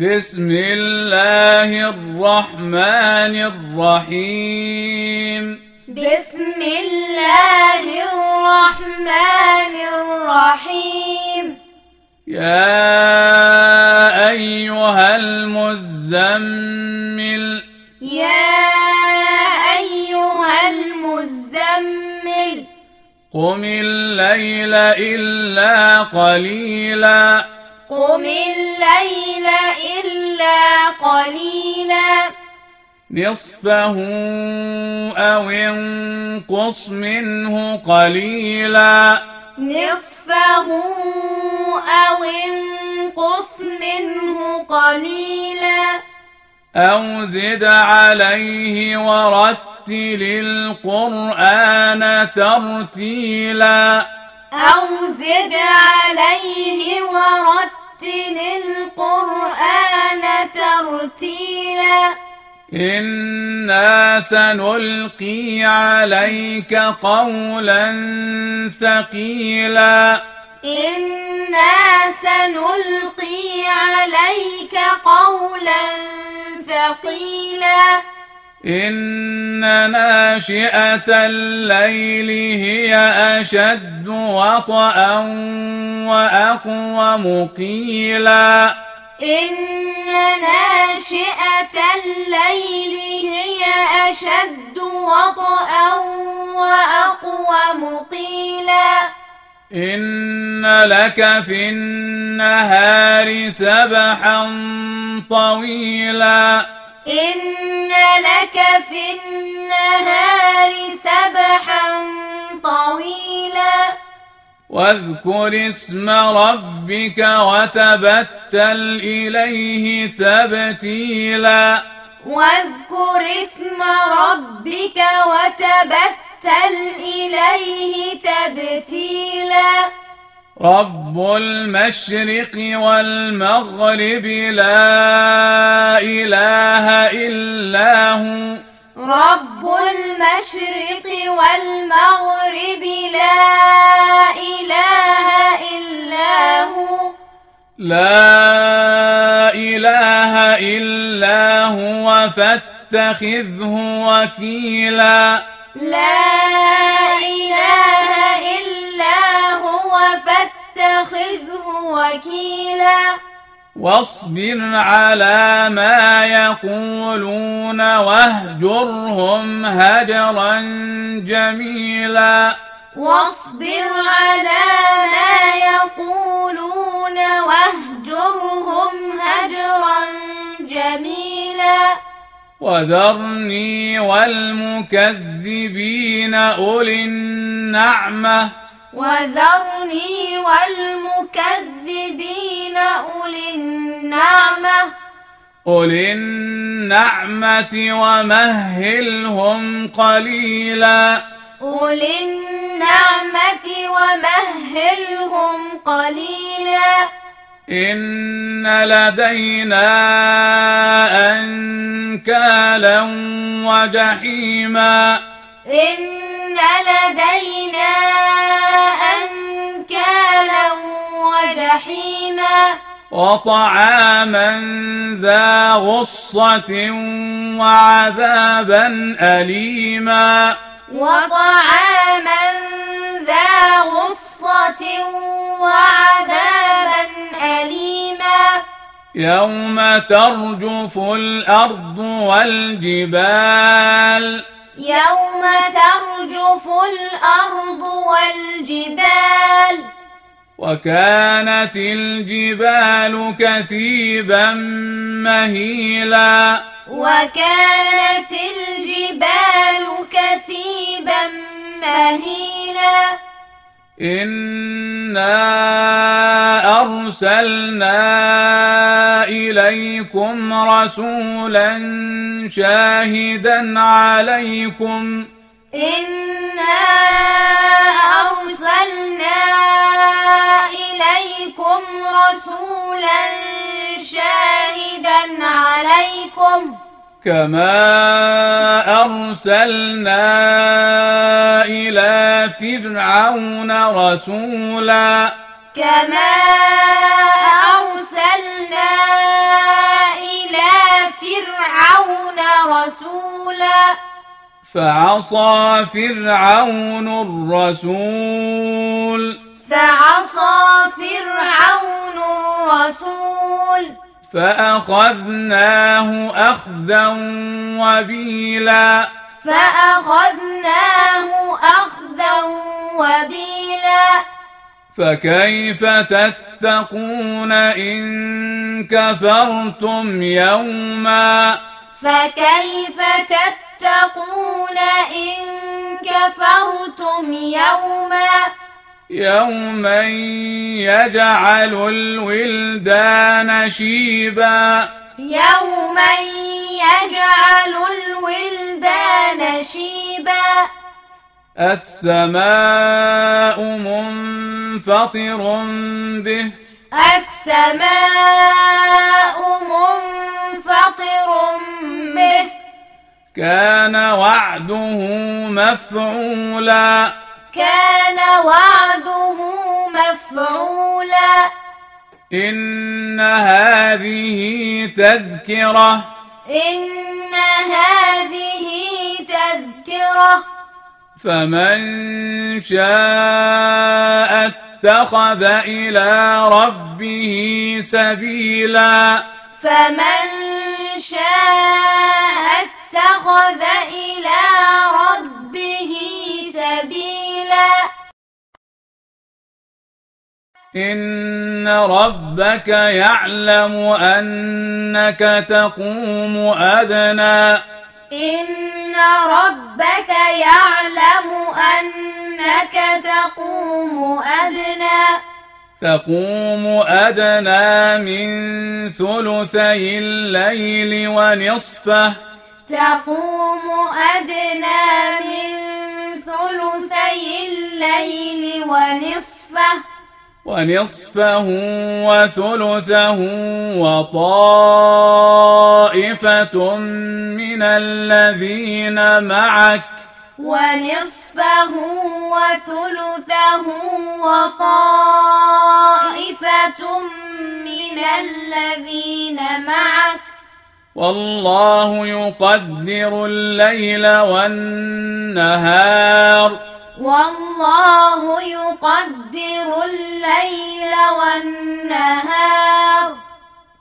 بسم الله الرحمن الرحيم. بسم الله الرحمن الرحيم. يا أيها المزمل. يا أيها المزمل. قم الليل إلا قليلا. قم الليل نصفه أو انقص منه قليلا. نصفه أو انقص منه قليلا. أو زد عليه ورتل القرآن ترتيلا. أو زد عليه ورتل القرآن ترتيلا. إنا سنلقي عليك قولا ثقيلا إنا سنلقي عليك قولا ثقيلا إن ناشئة الليل هي أشد وطئا وأقوم قيلا إن ناشئة الليل هي أشد وطئا وأقوم قيلا. إن لك في النهار سبحا طويلا. إن لك في النهار سبحا طويلا. واذكر اسم ربك وتبتل إليه تبتيلا. واذكر اسم ربك وتبتل إليه تبتيلا. رب المشرق والمغرب لا إله إلا هو. رب المشرق والمغرب لا لا إله إلا هو فاتخذه وكيلا. لا إله إلا هو فاتخذه وكيلا. واصبر على ما يقولون واهجرهم هجرا جميلا. واصبر على ما يقولون وذرني والمكذبين أولي النعمة. وذرني والمكذبين أولي النعمة. أولي النعمة ومهلهم قليلا. أولي النعمة ومهلهم قليلا. إن لدينا أنكالا وجحيما إن لدينا أنكالا وجحيما وطعاما ذا غصة وعذابا أليما وطعاما ذا غصة وعذابا يوم ترجف الأرض والجبال يوم ترجف الأرض والجبال وكانت الجبال كثيبا مهيلا وكانت الجبال كثيبا مهيلا إنا أرسلنا إليكم رسولا شاهدا عليكم إنا أرسلنا إليكم رسولا شاهدا عليكم كما أرسلنا إلى فرعون رسولا كما أرسلنا إلى فرعون رسولا فعصى فرعون الرسول فعصى فرعون الرسول فأخذناه أخذا وبيلا. فأخذناه أخذا وبيلا. فكيف تتقون إن كفرتم يوما؟ فكيف تتقون إن كفرتم يوما؟ يوما يجعل الولدان شيبا. يوما يجعل الولدان شيبا. السماء منفطر به. السماء منفطر به. كان وعده مفعولا. كان وعده مفعولا. إن هذه تذكرة. إن هذه تذكرة. فمن شاء اتخذ إلى ربه سبيلا. فمن شاء اتخذ إن ربك يعلم أنك تقوم أدنى. إن ربك يعلم أنك تقوم أدنى. تقوم أدنى من ثلثي الليل ونصفه. تقوم أدنى من ثلثي الليل ونصفه. ونصفه وثلثه وطائفة من الذين معك ونصفه وثلثه وطائفة من الذين معك والله يقدر الليل والنهار والله يقدر الليل والنهار.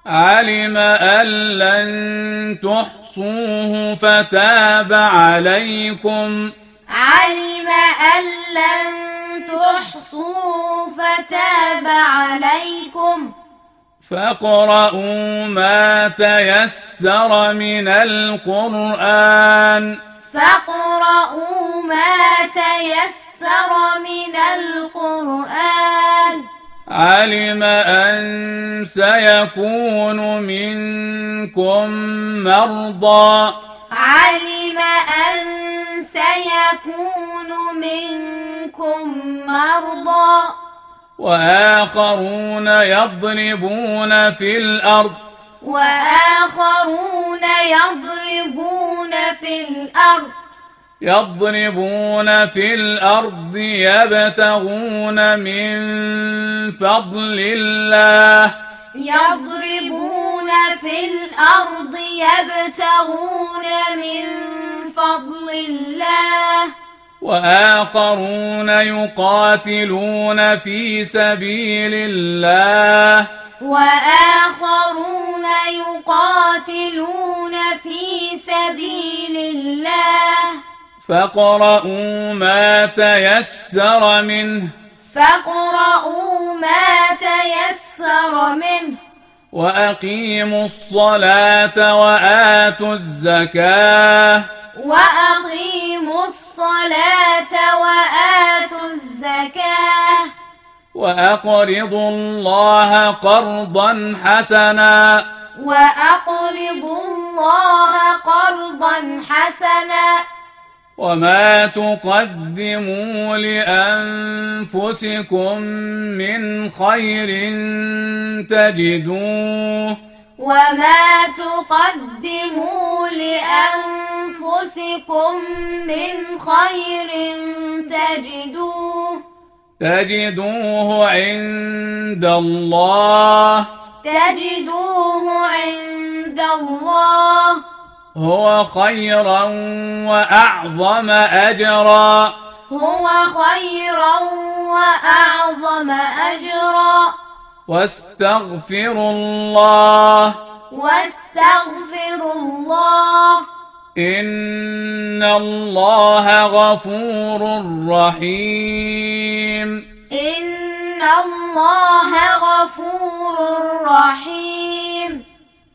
علم أن لن تحصوه فتاب عليكم. علم أن لن تحصوا فتاب عليكم. فاقرؤوا ما تيسر من القرآن. فاقرؤوا ما تيسر من القرآن. علم أن سيكون منكم مرضى. علم أن سيكون منكم مرضى. وآخرون يضربون في الأرض. وآخرون يضربون في الأرض. يضربون في الأرض يبتغون من فضل الله. يضربون في الأرض يبتغون من فضل الله. وآخرون يقاتلون في سبيل الله. وآخرون يقاتلون في سبيل الله. فاقرؤوا ما تيسر منه. فاقرؤوا ما تيسر منه. وأقيموا الصلاة وآتوا الزكاة. وأقيموا الصلاة وآتوا الزكاة. وأقرضوا الله قرضا حسنا. وأقرضوا الله قرضا حسنا. وما تقدموا لأنفسكم من خير تجدوه. وما تقدموا لأنفسكم من خير تجدوه تجدوه عند الله. تجدوه عند الله. هو خيرا وأعظم أجرا. هو خيرا وأعظم أجرا. واستغفر الله. واستغفر الله. إن الله غفور رحيم. إن الله غفور رحيم.